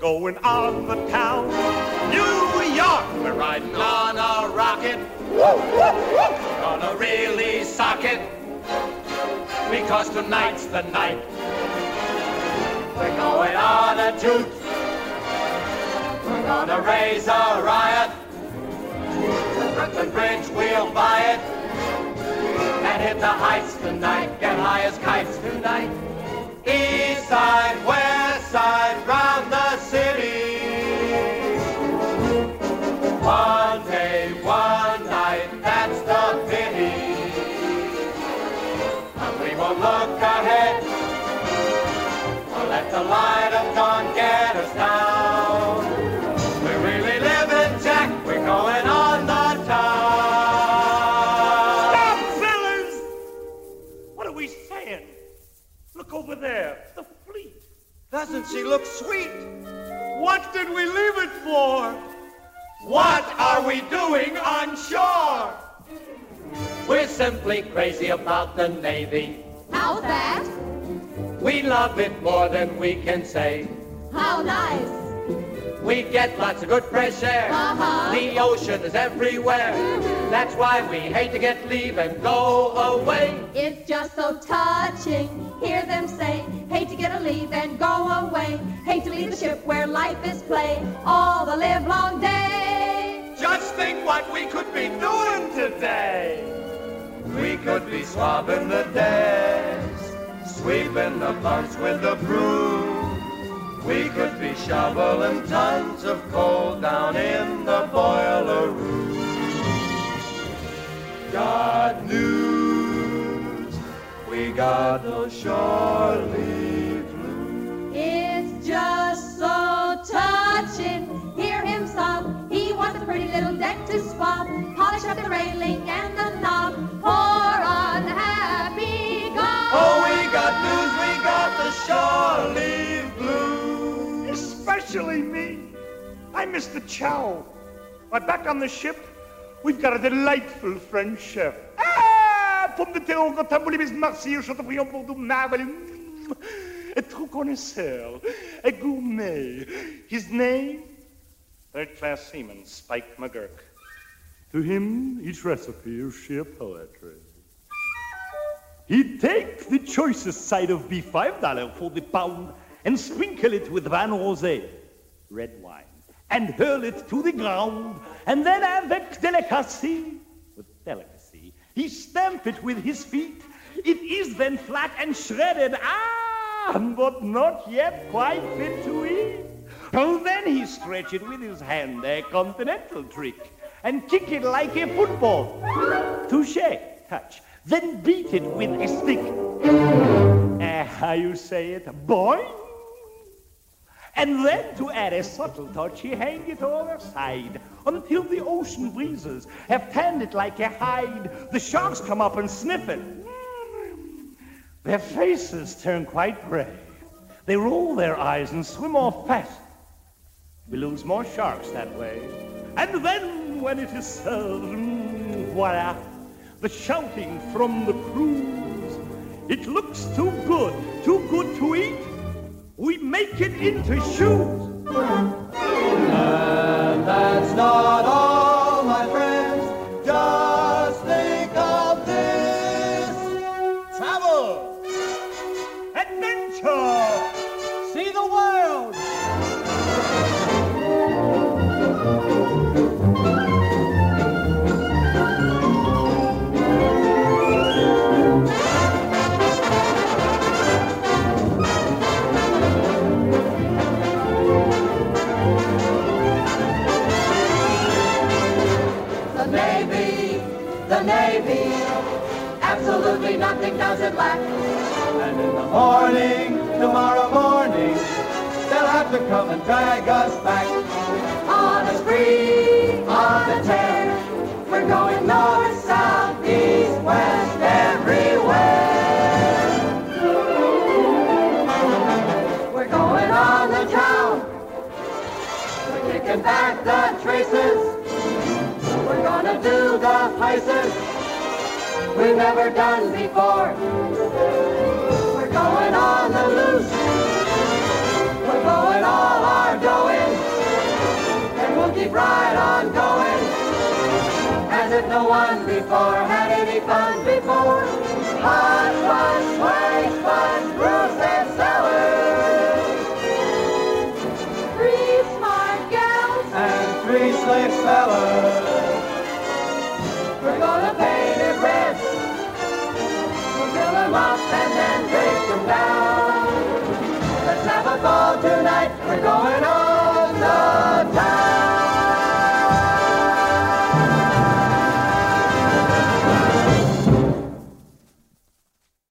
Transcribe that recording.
going on the town. New York, we're riding on a rocket. Gonna really sock it. Because tonight's the night. We're going on a toot. We're gonna raise a riot. The Brooklyn Bridge, we'll buy it. And hit the heights tonight. Get high as kites tonight. East side, west side, round the light of dawn get us down. We're really living, Jack. We're going on the town. Stop, fellas! What are we saying? Look over there, the fleet. Doesn't she look sweet? What did we leave it for? What are we doing on shore? We're simply crazy about the Navy. How's that? We love it more than we can say. How nice. We get lots of good fresh air. Uh-huh. The ocean is everywhere. That's why we hate to get leave and go away. It's just so touching. Hear them say, hate to get a leave and go away. Hate to leave the ship where life is play all the live long day. Just think what we could be doing today. We could be swabbing the decks, sweeping the bunks with the broom. We could be shoveling tons of coal down in the boiler room. Got news, we got the Charlie Blue. It's just so touching. Hear him sob. He wants a pretty little deck to swab. Polish up the railing and Miss the chow. Why, back on the ship, we've got a delightful French chef. Ah, pomme de terre au grand taboulet, marseillais, chateaubriand, bordeaux, marvel. A true connoisseur, a gourmet. His name? Third-class seaman Spike McGurk. To him, each recipe is sheer poetry. He'd take the choicest side of beef, five dollar for the pound, and sprinkle it with vin rosé, red wine, and hurl it to the ground, and then avec delicacy, with delicacy, he stamp it with his feet. It is then flat and shredded, ah, but not yet quite fit to eat. Oh, then he stretch it with his hand, a continental trick, and kick it like a football. Touche, touch. Then beat it with a stick. Uh, how you say it? Boing. And then to add a subtle touch, he hang it overside until the ocean breezes have tanned it like a hide. The sharks come up and sniff it. Their faces turn quite gray. They roll their eyes and swim off fast. We lose more sharks that way. And then when it is served, mm, voila, the shouting from the crews. It looks too good, too good to eat. Make it into shoes. Does it lack. And in the morning, tomorrow morning, they'll have to come and drag us back. On a spree, on a tear. We're going north, south, east, west, everywhere. We're going on the town. We're kicking back the traces. We're gonna do the places we've never done before. We're going on the loose. We're blowing all our dough in. And we'll keep right on going as if no one before had. And then break them down. Let's have a ball